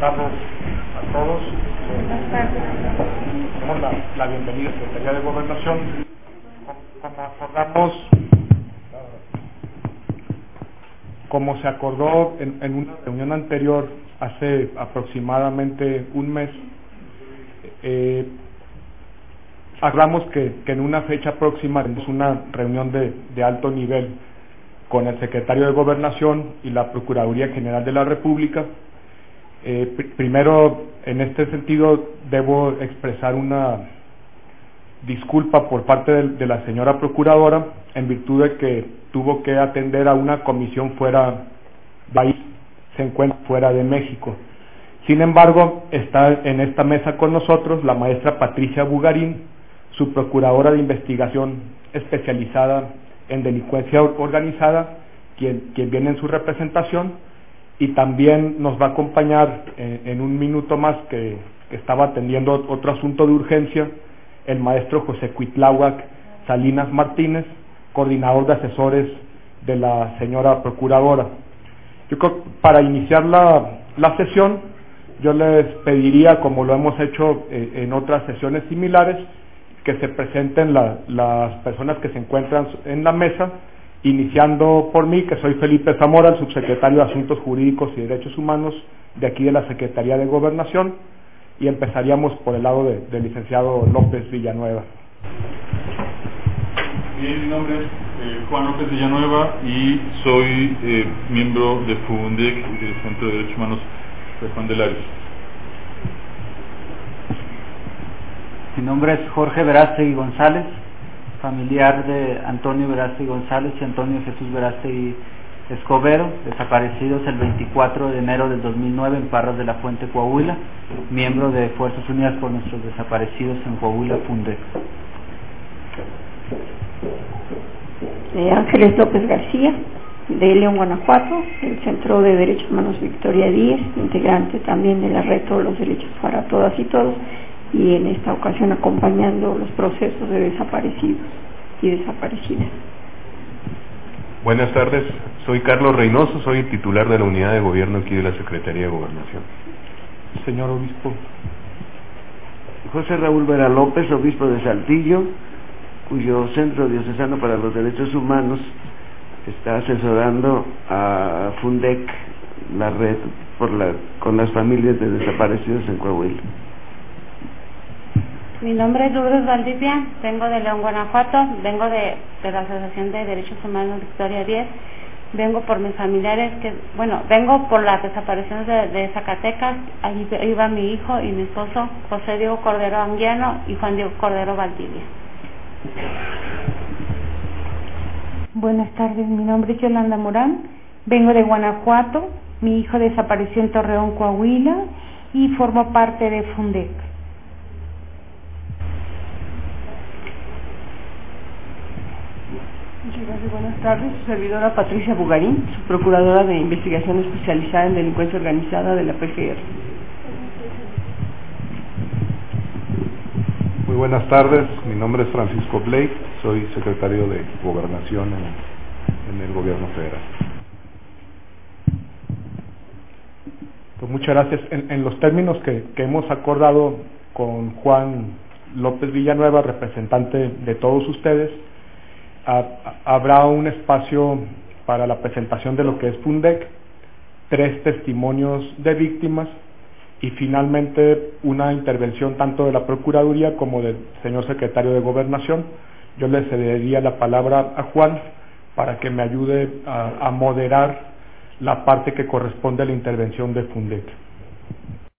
tardes a todos. Damos la, bienvenida a la Secretaría de Gobernación. Como acordamos, como se acordó en, una reunión anterior hace aproximadamente un mes, eh, hablamos que, que, en una fecha próxima tenemos una reunión de, alto nivel con el secretario de Gobernación y la Procuraduría General de la República. Eh, pr primero, en este sentido, debo expresar una disculpa por parte de, la señora Procuradora en virtud de que tuvo que atender a una comisión fuera se encuentra fuera de México. Sin embargo, está en esta mesa con nosotros la maestra Patricia Bugarín, su procuradora de investigación especializada en delincuencia organizada, quien viene en su representación, y también nos va a acompañar en, en un minuto más que, estaba atendiendo otro asunto de urgencia, el maestro José Cuitláhuac Salinas Martínez, coordinador de asesores de la señora procuradora. Yo creo que para iniciar la, la sesión, yo les pediría, como lo hemos hecho eh, en otras sesiones similares, que se presenten la, las personas que se encuentran en la mesa, iniciando por mí, que soy Felipe Zamora, el subsecretario de Asuntos Jurídicos y Derechos Humanos de aquí de la Secretaría de Gobernación, y empezaríamos por el lado del de licenciado López Villanueva. Bien, mi nombre es eh, Juan López Villanueva y soy eh, miembro de FUNDEC, del Centro de Derechos Humanos de Juan de Lares. Mi nombre es Jorge Verástegui González, familiar de Antonio Verástegui González y Antonio Jesús Verástegui Escobedo, desaparecidos el 24 de enero del 2009 en Parras de la Fuente, Coahuila, miembro de Fuerzas Unidas por nuestros desaparecidos en Coahuila, FUNDEC. Eh, Ángeles López García, de León, Guanajuato, el Centro de Derechos Humanos Victoria Díez, integrante también de la Red Todos los Derechos para Todas y Todos, y en esta ocasión acompañando los procesos de desaparecidos y desaparecidas. Buenas tardes, soy Carlos Reynoso, soy titular de la unidad de gobierno aquí de la Secretaría de Gobernación. Señor Obispo. José Raúl Vera López, Obispo de Saltillo, cuyo Centro Diocesano para los Derechos Humanos está asesorando a FUNDEC, la red por la, con las familias de desaparecidos en Coahuila. Mi nombre es Lourdes Valdivia, vengo de León, Guanajuato, vengo de, la Asociación de Derechos Humanos Victoria 10, vengo por mis familiares, que bueno, vengo por las desapariciones de, de Zacatecas, allí iba mi hijo y mi esposo, José Diego Cordero Anguiano y Juan Diego Cordero Valdivia. Buenas tardes, mi nombre es Yolanda Morán, vengo de Guanajuato, mi hijo desapareció en Torreón, Coahuila y formo parte de FUNDEC. Buenas tardes. Su servidora Patricia Bugarín, su procuradora de investigación especializada en delincuencia organizada de la PGR. Muy buenas tardes, mi nombre es Francisco Blake, soy secretario de Gobernación en, en el Gobierno Federal. Pues muchas gracias. En, en los términos que, que, hemos acordado con Juan López Villanueva, representante de todos ustedes, habrá un espacio para la presentación de lo que es FUNDEC, tres testimonios de víctimas y finalmente una intervención tanto de la Procuraduría como del señor secretario de Gobernación. Yo le cedería la palabra a Juan para que me ayude a, a moderar la parte que corresponde a la intervención de FUNDEC.